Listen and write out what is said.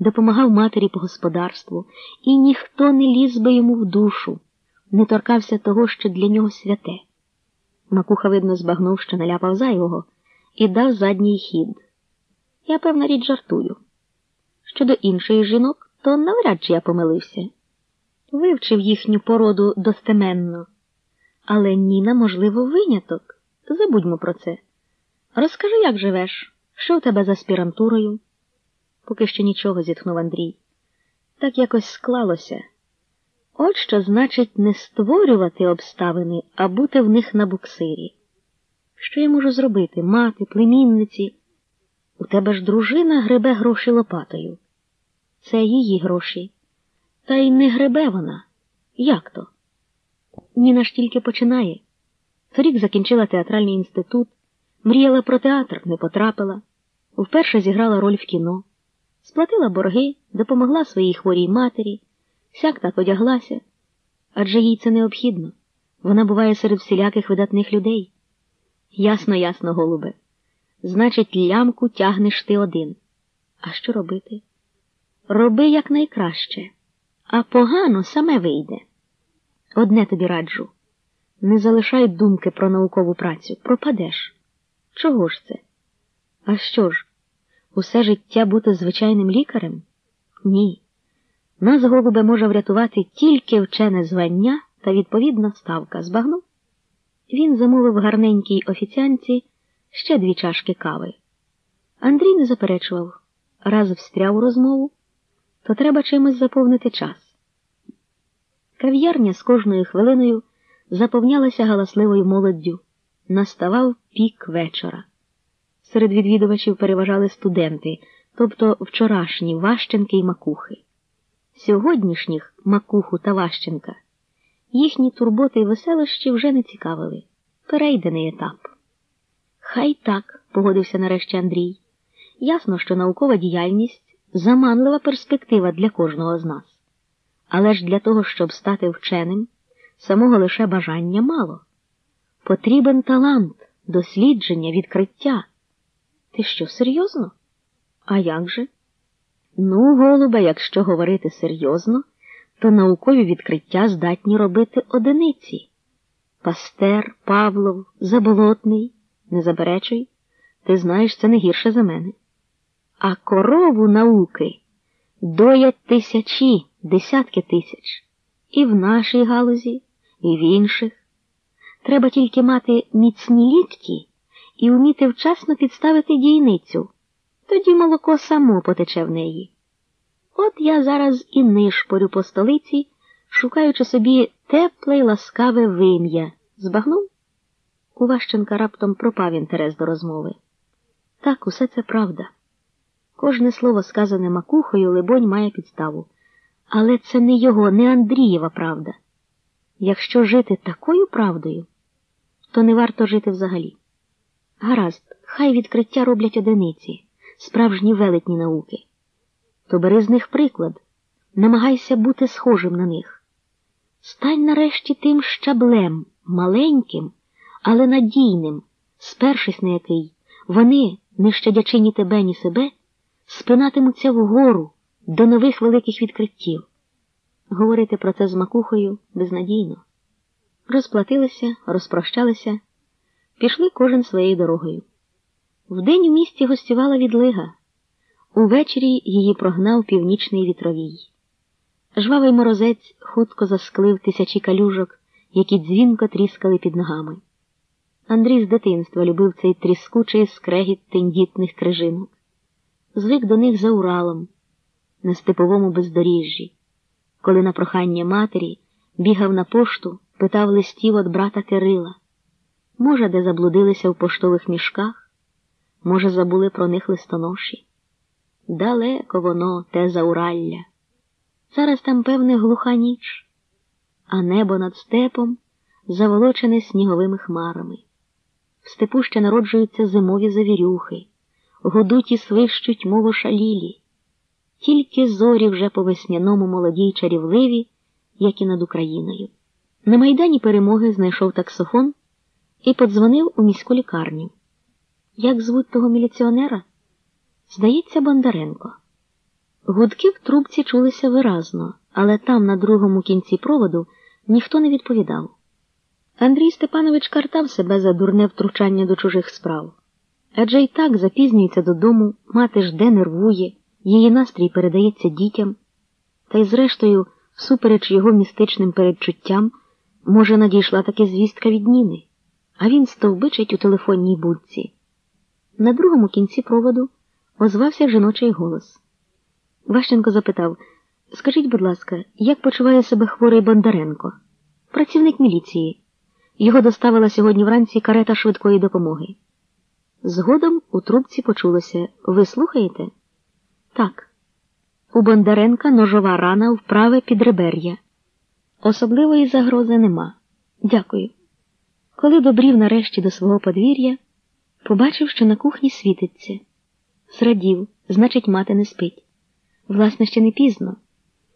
допомагав матері по господарству, і ніхто не ліз би йому в душу, не торкався того, що для нього святе. Макуха, видно, збагнув, що наляпав зайвого, і дав задній хід. Я, певна річ, жартую. Щодо інших жінок, то навряд чи я помилився. Вивчив їхню породу достеменно. Але Ніна, можливо, виняток. Забудьмо про це. Розкажи, як живеш, що у тебе з аспірантурою? Поки що нічого, зітхнув Андрій. Так якось склалося. От що значить не створювати обставини, а бути в них на буксирі. Що я можу зробити, мати, племінниці? У тебе ж дружина гребе гроші лопатою. Це її гроші. Та й не гребе вона. Як то? Ніна ж тільки починає. Торік закінчила театральний інститут, мріяла про театр, не потрапила, вперше зіграла роль в кіно, сплатила борги, допомогла своїй хворій матері, сяк так одяглася. Адже їй це необхідно. Вона буває серед всіляких видатних людей. Ясно, ясно, голубе. Значить, лямку тягнеш ти один. А що робити? Роби якнайкраще, а погано саме вийде. Одне тобі раджу не залишай думки про наукову працю, пропадеш. Чого ж це? А що ж, усе життя бути звичайним лікарем? Ні. Нас, голубе, може врятувати тільки вчене звання та відповідна ставка. Збагнув? Він замовив гарненькій офіціанці ще дві чашки кави. Андрій не заперечував раз встряв у розмову, то треба чимось заповнити час. Кав'ярня з кожною хвилиною заповнялася галасливою молоддю. Наставав пік вечора. Серед відвідувачів переважали студенти, тобто вчорашні Ващенки й Макухи. Сьогоднішніх Макуху та Ващенка їхні турботи й веселощі вже не цікавили. Перейдений етап. Хай так, погодився нарешті Андрій. Ясно, що наукова діяльність заманлива перспектива для кожного з нас. Але ж для того, щоб стати вченим, самого лише бажання мало. Потрібен талант, дослідження, відкриття. Ти що, серйозно? А як же? Ну, голубе, якщо говорити серйозно, то наукові відкриття здатні робити одиниці. Пастер, Павлов, Заболотний, не заперечуй, ти знаєш це не гірше за мене. А корову науки доять тисячі, десятки тисяч. І в нашій галузі, і в інших. Треба тільки мати міцні лікті і вміти вчасно підставити дійницю. Тоді молоко само потече в неї. От я зараз і нишпорю по столиці, шукаючи собі тепле й ласкаве вим'я. Збагнув? У раптом пропав інтерес до розмови. Так, усе це правда. Кожне слово, сказане макухою, либонь, має підставу. Але це не його, не Андрієва правда. Якщо жити такою правдою, то не варто жити взагалі. Гаразд, хай відкриття роблять одиниці, справжні велетні науки. То бери з них приклад, намагайся бути схожим на них. Стань нарешті тим щаблем, маленьким, але надійним, спершись на який вони, не щадячи ні тебе, ні себе, спинатимуться вгору до нових великих відкриттів. Говорити про це з макухою безнадійно. Розплатилися, розпрощалися, пішли кожен своєю дорогою. Вдень у місті гостювала відлига. Увечері її прогнав північний вітровій. Жвавий морозець хутко засклив тисячі калюжок, які дзвінко тріскали під ногами. Андрій з дитинства любив цей тріскучий скрегіт тендітних крижинок. Звик до них за Уралом, на степовому бездоріжжі. Коли на прохання матері бігав на пошту, питав листів від брата Кирила. Може, де заблудилися в поштових мішках, може, забули про них листоноші. Далеко воно, те зауралля. Зараз там, певне, глуха ніч, а небо над степом заволочене сніговими хмарами. В степу ще народжуються зимові завірюхи, годуть і свищуть, мов шалілі. Тільки зорі вже по весняному молоді й чарівливі, як і над Україною. На майдані перемоги знайшов таксофон і подзвонив у міську лікарню. Як звуть того міліціонера? Здається, Бондаренко. Гудки в трубці чулися виразно, але там, на другому кінці проводу, ніхто не відповідав. Андрій Степанович картав себе за дурне втручання до чужих справ. Адже й так запізнюється додому, мати жде нервує, її настрій передається дітям, та й, зрештою, всупереч його містичним передчуттям, може, надійшла таки звістка від Ніни, а він стовбичить у телефонній будці. На другому кінці проводу озвався жіночий голос. Ващенко запитав Скажіть, будь ласка, як почуває себе хворий Бондаренко? Працівник міліції. Його доставила сьогодні вранці карета швидкої допомоги. Згодом у трубці почулося Ви слухаєте? Так. У Бондаренка ножова рана в праве підребер'я. Особливої загрози нема. Дякую. Коли добрів нарешті до свого подвір'я, побачив, що на кухні світиться. Зрадів, значить, мати не спить. Власне, ще не пізно.